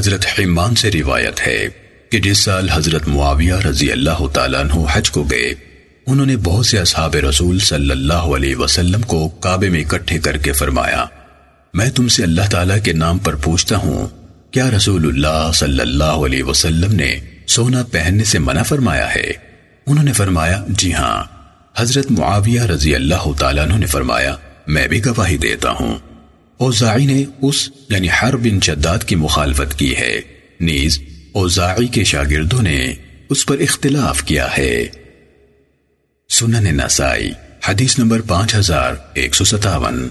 حضرت حمان سے روایت ہے کہ جس سال حضرت معاویہ رضی اللہ تعالیٰ عنہ حج کو گئے، انہوں نے بہت سے اصحاب رسول صلی اللہ علیہ وسلم کو کعبے میں اکٹھے کر کے فرمایا، میں تم سے اللہ تعالیٰ کے نام پر پوچھتا ہوں، کیا رسول اللہ صلی اللہ علیہ وسلم نے سونا پہننے سے منع فرمایا ہے؟ انہوں نے فرمایا جی ہاں۔ حضرت معاویہ رضی اللہ تعالیٰ عنہ نے فرمایا، میں بھی گواہی دیتا ہوں۔ اوزاعی نے اس یعنی ہر بن شداد کی مخالفت کی ہے۔ نیز اوزاعی کے شاگردوں نے اس پر اختلاف کیا ہے۔ سنن نسائی، حدیث نمبر پانچ ہزار ایک سو ستاون۔